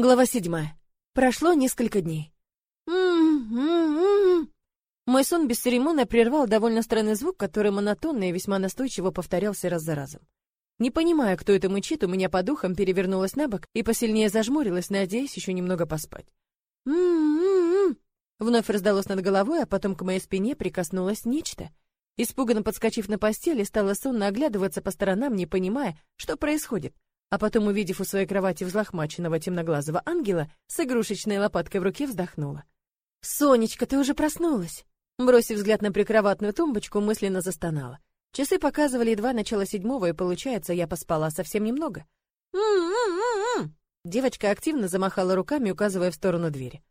Глава седьмая. Прошло несколько дней. Мой сон бесцеремонно прервал довольно странный звук, который монотонно и весьма настойчиво повторялся раз за разом. Не понимая, кто это мычит, у меня по духам перевернулась на бок и посильнее зажмурилась, надеясь еще немного поспать. Вновь раздалось над головой, а потом к моей спине прикоснулось нечто. Испуганно подскочив на постели, стала сонно оглядываться по сторонам, не понимая, что происходит а потом, увидев у своей кровати взлохмаченного темноглазого ангела, с игрушечной лопаткой в руке вздохнула. «Сонечка, ты уже проснулась!» Бросив взгляд на прикроватную тумбочку, мысленно застонала. Часы показывали едва начало седьмого, и получается, я поспала совсем немного. «М-м-м-м!» Девочка активно замахала руками, указывая в сторону двери.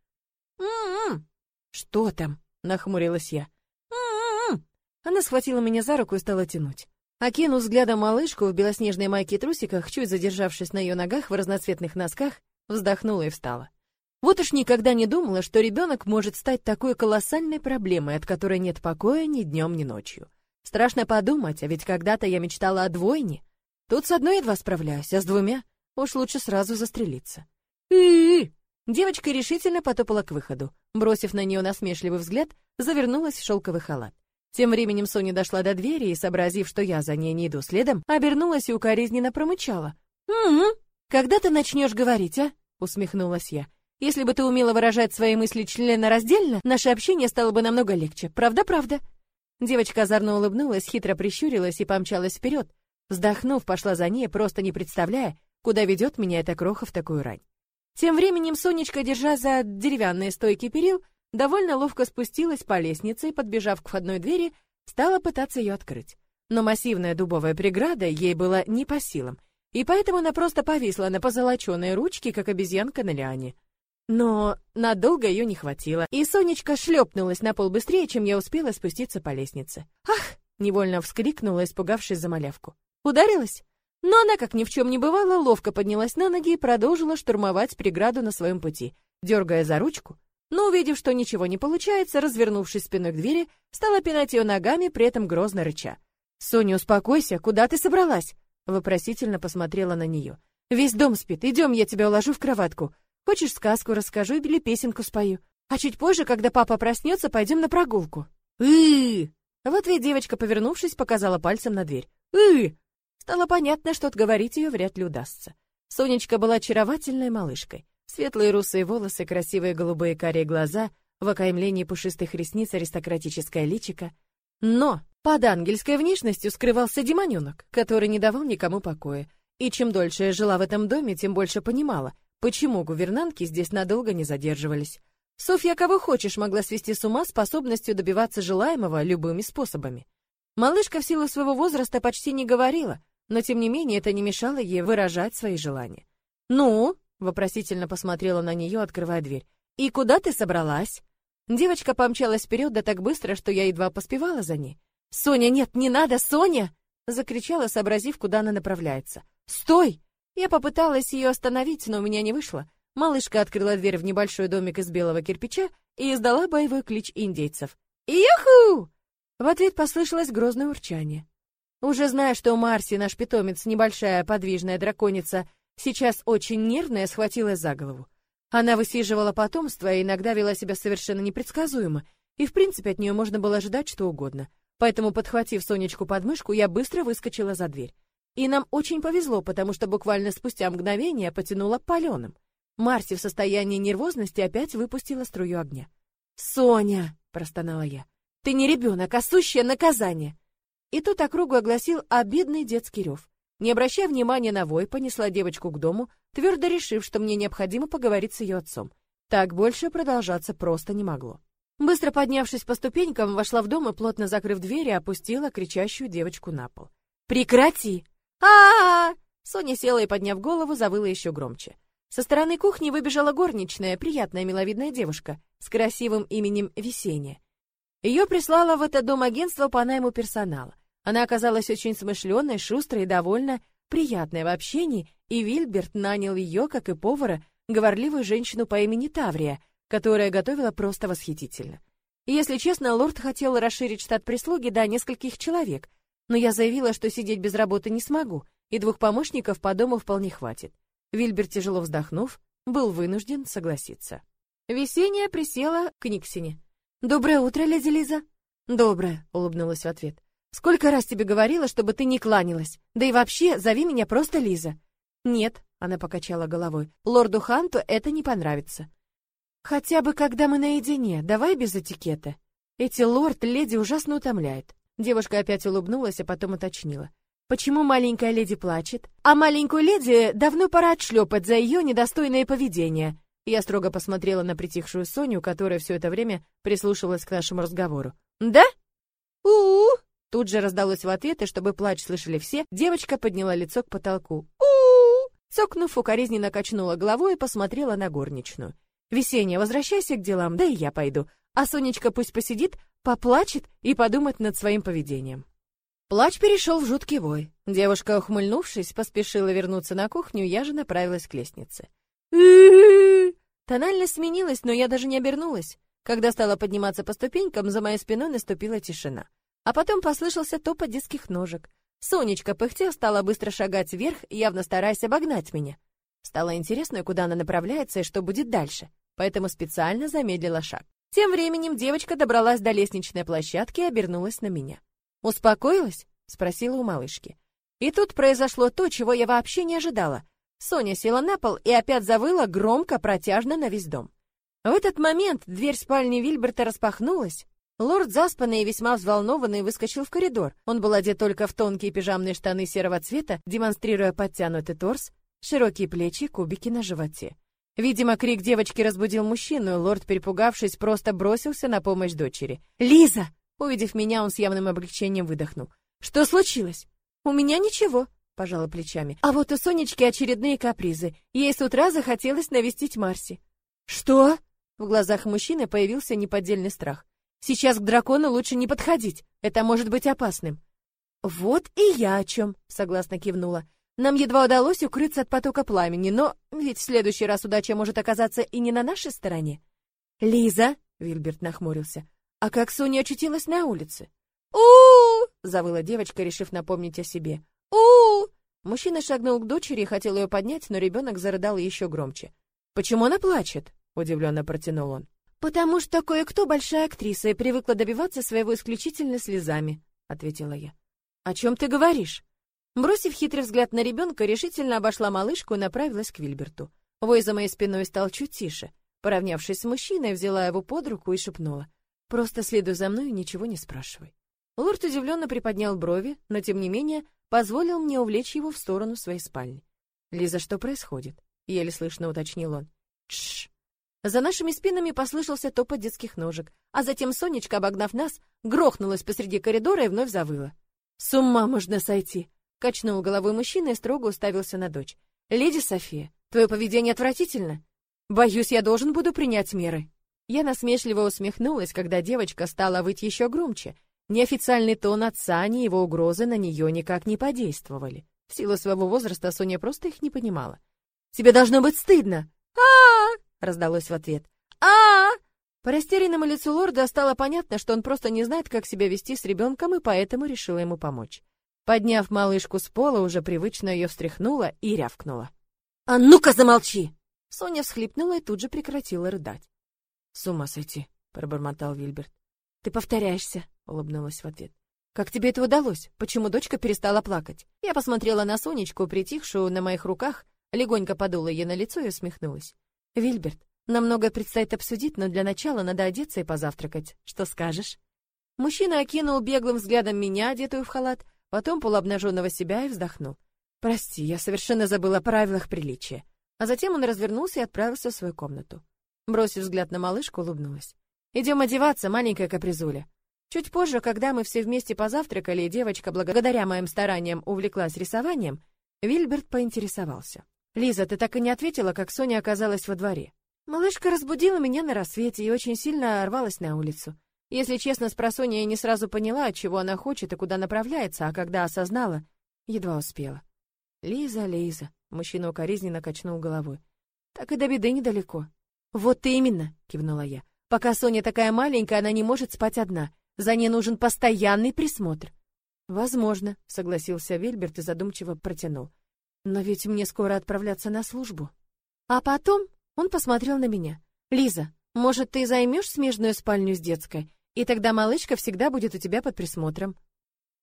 «М-м-м!» «Что там?» — нахмурилась я. «М-м-м!» Она схватила меня за руку и стала тянуть. Окинув взглядом малышку в белоснежной майке и трусиках, чуть задержавшись на ее ногах в разноцветных носках, вздохнула и встала. Вот уж никогда не думала, что ребенок может стать такой колоссальной проблемой, от которой нет покоя ни днем, ни ночью. Страшно подумать, а ведь когда-то я мечтала о двойне. Тут с одной едва справляюсь, а с двумя уж лучше сразу застрелиться. И Девочка решительно потопала к выходу. Бросив на нее насмешливый взгляд, завернулась в шелковый халат. Тем временем Соня дошла до двери и, сообразив, что я за ней не иду следом, обернулась и укоризненно промычала. «Угу, когда ты начнешь говорить, а?» — усмехнулась я. «Если бы ты умела выражать свои мысли членораздельно, наше общение стало бы намного легче. Правда-правда?» Девочка озорно улыбнулась, хитро прищурилась и помчалась вперед. Вздохнув, пошла за ней, просто не представляя, куда ведет меня эта кроха в такую рань. Тем временем Сонечка, держа за деревянные стойки перил, довольно ловко спустилась по лестнице и, подбежав к входной двери, стала пытаться ее открыть. Но массивная дубовая преграда ей была не по силам, и поэтому она просто повисла на позолоченной ручке, как обезьянка на лиане. Но надолго ее не хватило, и Сонечка шлепнулась на пол быстрее, чем я успела спуститься по лестнице. «Ах!» — невольно вскрикнула, испугавшись за малявку. «Ударилась?» Но она, как ни в чем не бывало, ловко поднялась на ноги и продолжила штурмовать преграду на своем пути, дергая за ручку, но, увидев, что ничего не получается, развернувшись спиной к двери, стала пинать ее ногами, при этом грозно рыча. «Соня, успокойся, куда ты собралась?» Вопросительно посмотрела на нее. «Весь дом спит, идем, я тебя уложу в кроватку. Хочешь сказку расскажу или песенку спою? А чуть позже, когда папа проснется, пойдем на прогулку». «Ы-ы-ы!» В ответ девочка, повернувшись, показала пальцем на дверь. «Ы-ы-ы!» Стало понятно, что отговорить ее вряд ли удастся. Сонечка была очаровательной малышкой. Светлые русые волосы, красивые голубые карие глаза, в окаймлении пушистых ресниц аристократическое личико. Но под ангельской внешностью скрывался демоненок, который не давал никому покоя. И чем дольше я жила в этом доме, тем больше понимала, почему гувернантки здесь надолго не задерживались. Софья, кого хочешь, могла свести с ума способностью добиваться желаемого любыми способами. Малышка в силу своего возраста почти не говорила, но тем не менее это не мешало ей выражать свои желания. «Ну?» Вопросительно посмотрела на нее, открывая дверь. «И куда ты собралась?» Девочка помчалась вперед да так быстро, что я едва поспевала за ней. «Соня, нет, не надо, Соня!» Закричала, сообразив, куда она направляется. «Стой!» Я попыталась ее остановить, но у меня не вышло. Малышка открыла дверь в небольшой домик из белого кирпича и издала боевой клич индейцев. «Иху!» В ответ послышалось грозное урчание. Уже зная, что Марси, наш питомец, небольшая подвижная драконица, сейчас очень нервная, схватилась за голову. Она высиживала потомство и иногда вела себя совершенно непредсказуемо, и в принципе от нее можно было ожидать что угодно. Поэтому, подхватив Сонечку под мышку, я быстро выскочила за дверь. И нам очень повезло, потому что буквально спустя мгновение потянуло паленым. Марси в состоянии нервозности опять выпустила струю огня. «Соня!» — простонала я. «Ты не ребенок, а сущее наказание!» И тут округу огласил обидный детский рев. Не обращая внимания на вой, понесла девочку к дому, твердо решив, что мне необходимо поговорить с ее отцом. Так больше продолжаться просто не могло. Быстро поднявшись по ступенькам, вошла в дом и, плотно закрыв дверь, опустила кричащую девочку на пол. «Прекрати!» а, -а, -а Соня села и, подняв голову, завыла еще громче. Со стороны кухни выбежала горничная, приятная миловидная девушка с красивым именем Весенняя. Ее прислало в этот дом агентство по найму персонала. Она оказалась очень смышленой, шустрой и довольно приятной в общении, и Вильберт нанял ее, как и повара, говорливую женщину по имени Таврия, которая готовила просто восхитительно. Если честно, лорд хотел расширить штат прислуги до нескольких человек, но я заявила, что сидеть без работы не смогу, и двух помощников по дому вполне хватит. Вильберт, тяжело вздохнув, был вынужден согласиться. Весенняя присела к Никсине. «Доброе утро, леди Лиза!» «Доброе», — улыбнулась в ответ. «Сколько раз тебе говорила, чтобы ты не кланялась? Да и вообще, зови меня просто Лиза». «Нет», — она покачала головой, — «лорду Ханту это не понравится». «Хотя бы когда мы наедине, давай без этикета. Эти лорд-леди ужасно утомляют». Девушка опять улыбнулась, а потом уточнила. Почему маленькая леди плачет? А маленькую леди давно пора отшлепать за ее недостойное поведение. Я строго посмотрела на притихшую Соню, которая все это время прислушивалась к нашему разговору. Да? У-у! Тут же раздалось в ответ, и чтобы плач слышали все, девочка подняла лицо к потолку. У-у! Цокнув, укоризненно качнула головой и посмотрела на горничную. Весенняя, возвращайся к делам, да и я пойду. А Сонечка пусть посидит, поплачет и подумает над своим поведением. Плач перешел в жуткий вой. Девушка, ухмыльнувшись, поспешила вернуться на кухню, я же направилась к лестнице. Тональность сменилась, но я даже не обернулась. Когда стала подниматься по ступенькам, за моей спиной наступила тишина. А потом послышался топот детских ножек. Сонечка, пыхтя, стала быстро шагать вверх, явно стараясь обогнать меня. Стало интересно, куда она направляется и что будет дальше, поэтому специально замедлила шаг. Тем временем девочка добралась до лестничной площадки и обернулась на меня. «Успокоилась?» — спросила у малышки. И тут произошло то, чего я вообще не ожидала. Соня села на пол и опять завыла громко, протяжно на весь дом. В этот момент дверь спальни Вильберта распахнулась. Лорд, заспанный и весьма взволнованный, выскочил в коридор. Он был одет только в тонкие пижамные штаны серого цвета, демонстрируя подтянутый торс, широкие плечи, кубики на животе. Видимо, крик девочки разбудил мужчину, и лорд, перепугавшись, просто бросился на помощь дочери. «Лиза!» Увидев меня, он с явным облегчением выдохнул. «Что случилось?» «У меня ничего», — пожала плечами. «А вот у Сонечки очередные капризы. Ей с утра захотелось навестить Марси». «Что?» В глазах мужчины появился неподдельный страх. «Сейчас к дракону лучше не подходить. Это может быть опасным». «Вот и я о чем», — согласно кивнула. «Нам едва удалось укрыться от потока пламени, но ведь в следующий раз удача может оказаться и не на нашей стороне». «Лиза», — Вильберт нахмурился, а как Соня очутилась на улице? у завыла девочка, решив напомнить о себе. у Мужчина шагнул к дочери и хотел ее поднять, но ребенок зарыдал еще громче. «Почему она плачет?» — удивленно протянул он. «Потому что кое-кто большая актриса и привыкла добиваться своего исключительно слезами», — ответила я. «О чем ты говоришь?» Бросив хитрый взгляд на ребенка, решительно обошла малышку и направилась к Вильберту. Вой за моей спиной стал чуть тише. Поравнявшись с мужчиной, взяла его под руку и шепнула. Просто следуй за мной и ничего не спрашивай. Лорд удивленно приподнял брови, но тем не менее позволил мне увлечь его в сторону своей спальни. Лиза, что происходит? еле слышно уточнил он. Тш. За нашими спинами послышался топот детских ножек, а затем Сонечка, обогнав нас, грохнулась посреди коридора и вновь завыла. С ума можно сойти, качнул головой мужчина и строго уставился на дочь. Леди София, твое поведение отвратительно. Боюсь, я должен буду принять меры. Я насмешливо усмехнулась, когда девочка стала выть еще громче. Неофициальный тон отца, ни его угрозы на нее никак не подействовали. В силу своего возраста Соня просто их не понимала. «Тебе должно быть стыдно!» а раздалось в ответ. а По растерянному лицу лорда стало понятно, что он просто не знает, как себя вести с ребенком, и поэтому решила ему помочь. Подняв малышку с пола, уже привычно ее встряхнула и рявкнула. «А ну-ка замолчи!» Соня всхлипнула и тут же прекратила рыдать. С ума сойти, пробормотал Вильберт. Ты повторяешься, улыбнулась в ответ. Как тебе это удалось? Почему дочка перестала плакать? Я посмотрела на Сонечку, притихшую на моих руках, легонько подула ей на лицо и усмехнулась. Вильберт, нам многое предстоит обсудить, но для начала надо одеться и позавтракать. Что скажешь? Мужчина окинул беглым взглядом меня, одетую в халат, потом полуобнаженного себя и вздохнул. Прости, я совершенно забыла о правилах приличия. А затем он развернулся и отправился в свою комнату. Бросив взгляд на малышку, улыбнулась. Идем одеваться, маленькая капризуля. Чуть позже, когда мы все вместе позавтракали, и девочка, благодаря моим стараниям, увлеклась рисованием, Вильберт поинтересовался. «Лиза, ты так и не ответила, как Соня оказалась во дворе». Малышка разбудила меня на рассвете и очень сильно рвалась на улицу. Если честно, с просонья я не сразу поняла, чего она хочет и куда направляется, а когда осознала, едва успела. «Лиза, Лиза», — мужчина укоризненно качнул головой, — «так и до беды недалеко. Вот именно, кивнула я. Пока Соня такая маленькая, она не может спать одна. За ней нужен постоянный присмотр. Возможно, согласился Вильберт и задумчиво протянул. Но ведь мне скоро отправляться на службу. А потом, Он посмотрел на меня. Лиза, может, ты займешь смежную спальню с детской, и тогда малышка всегда будет у тебя под присмотром.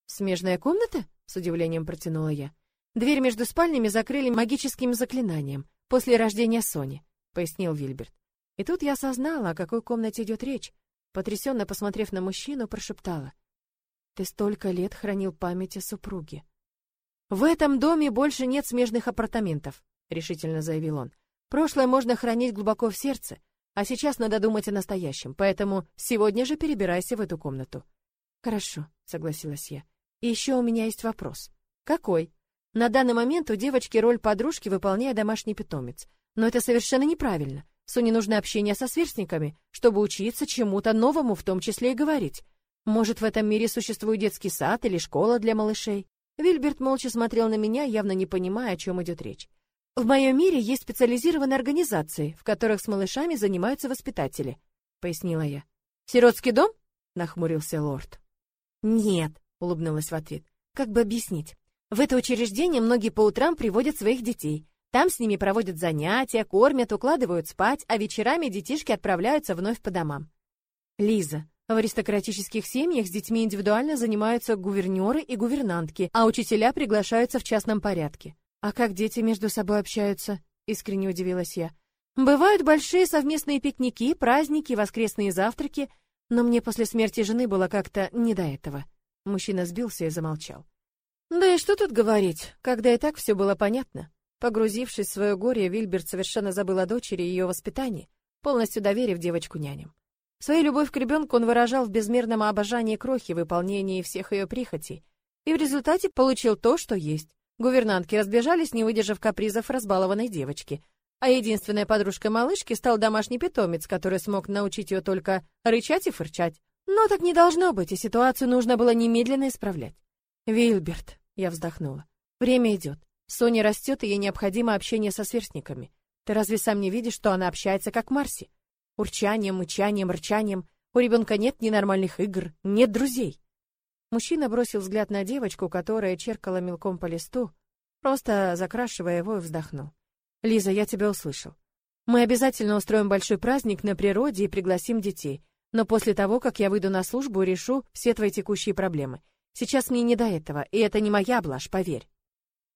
Смежная комната? С удивлением протянула я. Дверь между спальнями закрыли магическим заклинанием после рождения Сони, пояснил Вильберт. И тут я осознала, о какой комнате идет речь. Потрясенно посмотрев на мужчину, прошептала: "Ты столько лет хранил память о супруге. В этом доме больше нет смежных апартаментов", решительно заявил он. "Прошлое можно хранить глубоко в сердце, а сейчас надо думать о настоящем. Поэтому сегодня же перебирайся в эту комнату". "Хорошо", согласилась я. "И еще у меня есть вопрос". "Какой?" На данный момент у девочки роль подружки выполняет домашний питомец. Но это совершенно неправильно. Соне нужно общение со сверстниками, чтобы учиться чему-то новому, в том числе и говорить. Может, в этом мире существует детский сад или школа для малышей? Вильберт молча смотрел на меня, явно не понимая, о чем идет речь. В моем мире есть специализированные организации, в которых с малышами занимаются воспитатели, пояснила я. Сиротский дом? нахмурился лорд. Нет, улыбнулась в ответ. Как бы объяснить? В это учреждение многие по утрам приводят своих детей. Там с ними проводят занятия, кормят, укладывают спать, а вечерами детишки отправляются вновь по домам. Лиза, в аристократических семьях с детьми индивидуально занимаются гувернеры и гувернантки, а учителя приглашаются в частном порядке. А как дети между собой общаются? Искренне удивилась я. Бывают большие совместные пикники, праздники, воскресные завтраки, но мне после смерти жены было как-то не до этого. Мужчина сбился и замолчал. Да и что тут говорить, когда и так все было понятно. Погрузившись в свое горе, Вильберт совершенно забыл о дочери и ее воспитании, полностью доверив девочку няням. Свою любовь к ребенку он выражал в безмерном обожании крохи, выполнении всех ее прихотей, и в результате получил то, что есть. Гувернантки разбежались, не выдержав капризов разбалованной девочки, а единственной подружкой малышки стал домашний питомец, который смог научить ее только рычать и фырчать. Но так не должно быть, и ситуацию нужно было немедленно исправлять. «Вильберт», — я вздохнула, — «время идет. Соня растет, и ей необходимо общение со сверстниками. Ты разве сам не видишь, что она общается как Марси? Урчанием, мычанием, рычанием. У ребенка нет ни нормальных игр, нет друзей. Мужчина бросил взгляд на девочку, которая черкала мелком по листу, просто закрашивая его и вздохнул. Лиза, я тебя услышал. Мы обязательно устроим большой праздник на природе и пригласим детей. Но после того, как я выйду на службу, решу все твои текущие проблемы. Сейчас мне не до этого, и это не моя блажь, поверь.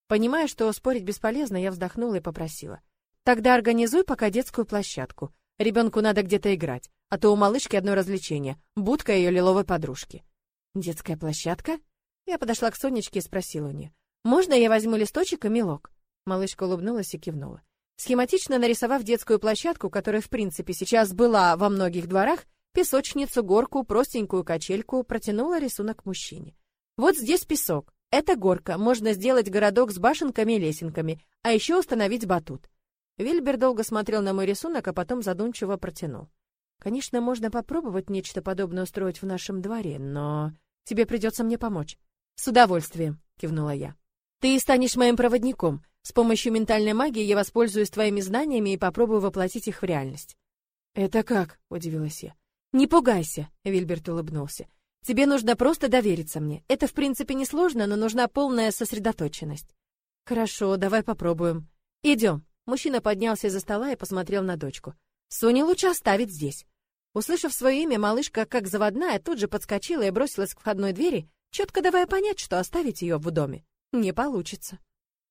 Понимая, что спорить бесполезно, я вздохнула и попросила. Тогда организуй пока детскую площадку. Ребенку надо где-то играть, а то у малышки одно развлечение — будка ее лиловой подружки. Детская площадка? Я подошла к Сонечке и спросила у нее. «Можно я возьму листочек и мелок?» Малышка улыбнулась и кивнула. Схематично нарисовав детскую площадку, которая, в принципе, сейчас была во многих дворах, песочницу, горку, простенькую качельку, протянула рисунок мужчине. «Вот здесь песок, это горка, можно сделать городок с башенками и лесенками, а еще установить батут. Вильбер долго смотрел на мой рисунок, а потом задумчиво протянул. Конечно, можно попробовать нечто подобное устроить в нашем дворе, но тебе придется мне помочь. С удовольствием, кивнула я. Ты станешь моим проводником. С помощью ментальной магии я воспользуюсь твоими знаниями и попробую воплотить их в реальность. Это как? удивилась я. Не пугайся, Вильберт улыбнулся. Тебе нужно просто довериться мне. Это, в принципе, несложно, но нужна полная сосредоточенность. Хорошо, давай попробуем. Идем. Мужчина поднялся из-за стола и посмотрел на дочку. Соню лучше оставить здесь. Услышав свое имя, малышка, как заводная, тут же подскочила и бросилась к входной двери, четко давая понять, что оставить ее в доме не получится.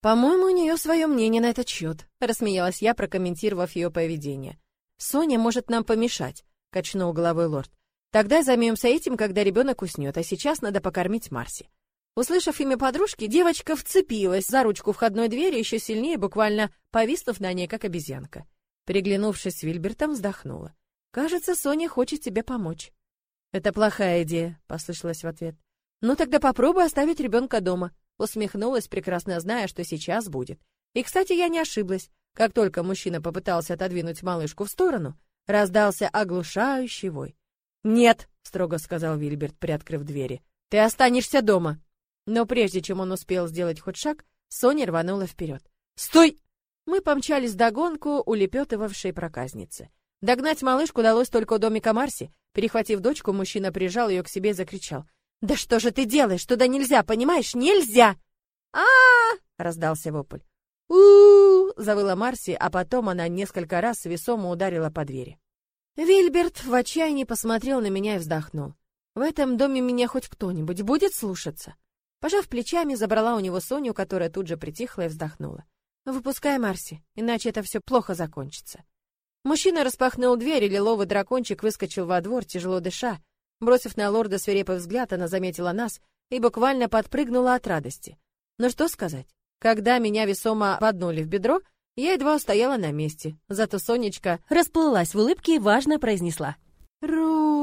По-моему, у нее свое мнение на этот счет», — рассмеялась я, прокомментировав ее поведение. Соня может нам помешать, качнул головой лорд. Тогда займемся этим, когда ребенок уснет, а сейчас надо покормить Марси. Услышав имя подружки, девочка вцепилась за ручку входной двери еще сильнее, буквально повиснув на ней, как обезьянка. Приглянувшись с Вильбертом, вздохнула. «Кажется, Соня хочет тебе помочь». «Это плохая идея», — послышалось в ответ. «Ну тогда попробуй оставить ребенка дома», — усмехнулась, прекрасно зная, что сейчас будет. И, кстати, я не ошиблась. Как только мужчина попытался отодвинуть малышку в сторону, раздался оглушающий вой. «Нет», — строго сказал Вильберт, приоткрыв двери, — «ты останешься дома». Но прежде чем он успел сделать хоть шаг, Соня рванула вперед. «Стой!» Мы помчались догонку улепетывавшей проказницы. Догнать малышку удалось только у домика Марси. Перехватив дочку, мужчина прижал ее к себе и закричал. «Да что же ты делаешь? Туда нельзя, понимаешь? Нельзя!» а, раздался вопль. у завыла Марси, а потом она несколько раз весомо ударила по двери. Вильберт в отчаянии посмотрел на меня и вздохнул. В этом доме меня хоть кто-нибудь будет слушаться. Пожав плечами, забрала у него Соню, которая тут же притихла и вздохнула. Выпускай Марси, иначе это все плохо закончится. Мужчина распахнул дверь, и лиловый дракончик выскочил во двор, тяжело дыша. Бросив на лорда свирепый взгляд, она заметила нас и буквально подпрыгнула от радости. Но что сказать? Когда меня весомо поднули в бедро, я едва устояла на месте. Зато Сонечка расплылась в улыбке и важно произнесла. «Ру!»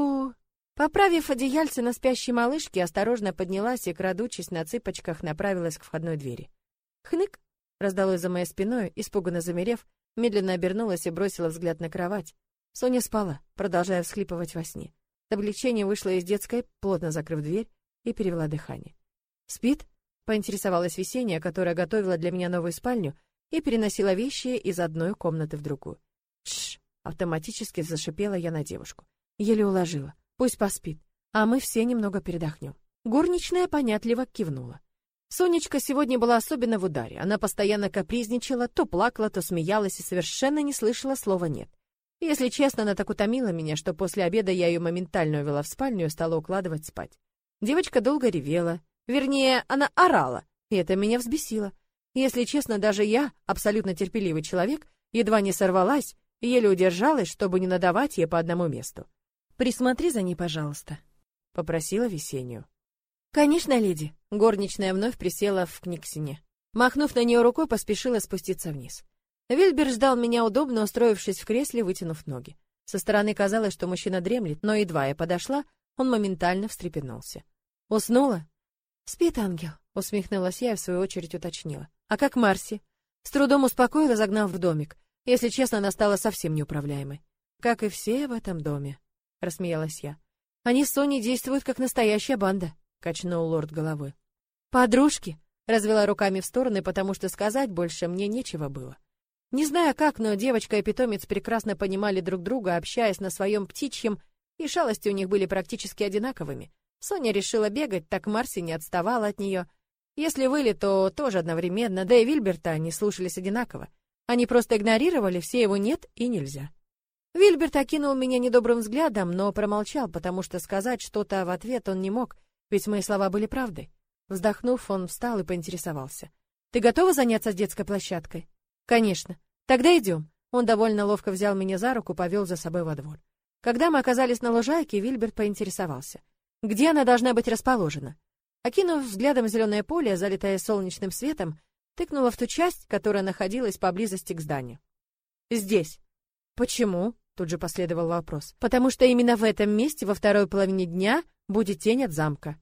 Поправив одеяльце на спящей малышке, осторожно поднялась и, крадучись на цыпочках, направилась к входной двери. «Хнык!» — раздалось за моей спиной, испуганно замерев, медленно обернулась и бросила взгляд на кровать. Соня спала, продолжая всхлипывать во сне. С облегчением вышла из детской, плотно закрыв дверь, и перевела дыхание. «Спит?» — поинтересовалась Весенняя, которая готовила для меня новую спальню и переносила вещи из одной комнаты в другую. «Тш!» — автоматически зашипела я на девушку. Еле уложила. Пусть поспит, а мы все немного передохнем. Горничная понятливо кивнула. Сонечка сегодня была особенно в ударе. Она постоянно капризничала, то плакала, то смеялась и совершенно не слышала слова «нет». Если честно, она так утомила меня, что после обеда я ее моментально увела в спальню и стала укладывать спать. Девочка долго ревела. Вернее, она орала, и это меня взбесило. Если честно, даже я, абсолютно терпеливый человек, едва не сорвалась и еле удержалась, чтобы не надавать ей по одному месту. Присмотри за ней, пожалуйста, попросила Весеннюю. Конечно, леди. Горничная вновь присела в книгсине. Махнув на нее рукой, поспешила спуститься вниз. Вильбер ждал меня удобно, устроившись в кресле, вытянув ноги. Со стороны казалось, что мужчина дремлет, но едва я подошла, он моментально встрепенулся. Уснула? Спит ангел, усмехнулась я и в свою очередь уточнила. А как Марси? С трудом успокоила, загнав в домик. Если честно, она стала совсем неуправляемой. Как и все в этом доме рассмеялась я. Они с Соней действуют как настоящая банда, качнул лорд головой. Подружки, развела руками в стороны, потому что сказать больше мне нечего было. Не знаю как, но девочка и питомец прекрасно понимали друг друга, общаясь на своем птичьем, и шалости у них были практически одинаковыми. Соня решила бегать, так Марси не отставала от нее. Если выли, то тоже одновременно, да и Вильберта они слушались одинаково. Они просто игнорировали все его «нет» и «нельзя». Вильберт окинул меня недобрым взглядом, но промолчал, потому что сказать что-то в ответ он не мог, ведь мои слова были правдой. Вздохнув, он встал и поинтересовался. «Ты готова заняться детской площадкой?» «Конечно. Тогда идем». Он довольно ловко взял меня за руку, повел за собой во двор. Когда мы оказались на лужайке, Вильберт поинтересовался. «Где она должна быть расположена?» Окинув взглядом зеленое поле, залитое солнечным светом, тыкнула в ту часть, которая находилась поблизости к зданию. «Здесь». «Почему?» Тут же последовал вопрос. Потому что именно в этом месте во второй половине дня будет тень от замка.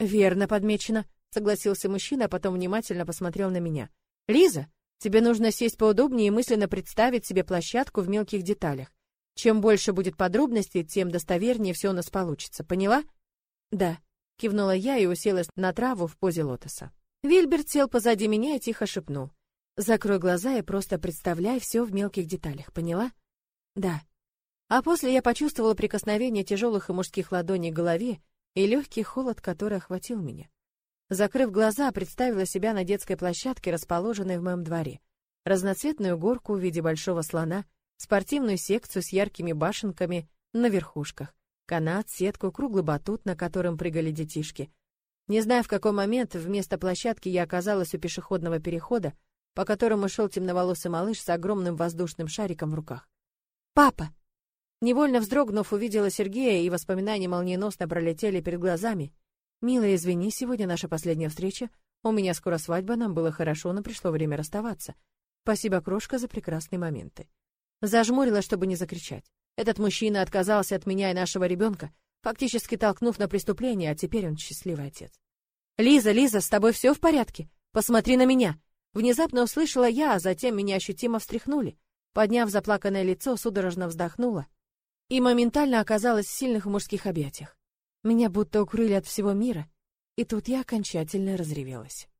Верно подмечено, согласился мужчина, а потом внимательно посмотрел на меня. Лиза, тебе нужно сесть поудобнее и мысленно представить себе площадку в мелких деталях. Чем больше будет подробностей, тем достовернее все у нас получится. Поняла? Да, кивнула я и уселась на траву в позе лотоса. Вильберт сел позади меня и тихо шепнул: "Закрой глаза и просто представляй все в мелких деталях. Поняла?" Да. А после я почувствовала прикосновение тяжелых и мужских ладоней к голове и легкий холод, который охватил меня. Закрыв глаза, представила себя на детской площадке, расположенной в моем дворе. Разноцветную горку в виде большого слона, спортивную секцию с яркими башенками на верхушках, канат, сетку, круглый батут, на котором прыгали детишки. Не знаю, в какой момент вместо площадки я оказалась у пешеходного перехода, по которому шел темноволосый малыш с огромным воздушным шариком в руках. Папа. Невольно вздрогнув, увидела Сергея, и воспоминания молниеносно пролетели перед глазами. Милая, извини, сегодня наша последняя встреча. У меня скоро свадьба, нам было хорошо, но пришло время расставаться. Спасибо, крошка, за прекрасные моменты. Зажмурила, чтобы не закричать. Этот мужчина отказался от меня и нашего ребенка, фактически толкнув на преступление, а теперь он счастливый отец. Лиза, Лиза, с тобой все в порядке? Посмотри на меня. Внезапно услышала я, а затем меня ощутимо встряхнули. Подняв заплаканное лицо, судорожно вздохнула и моментально оказалась в сильных мужских объятиях. Меня будто укрыли от всего мира, и тут я окончательно разревелась.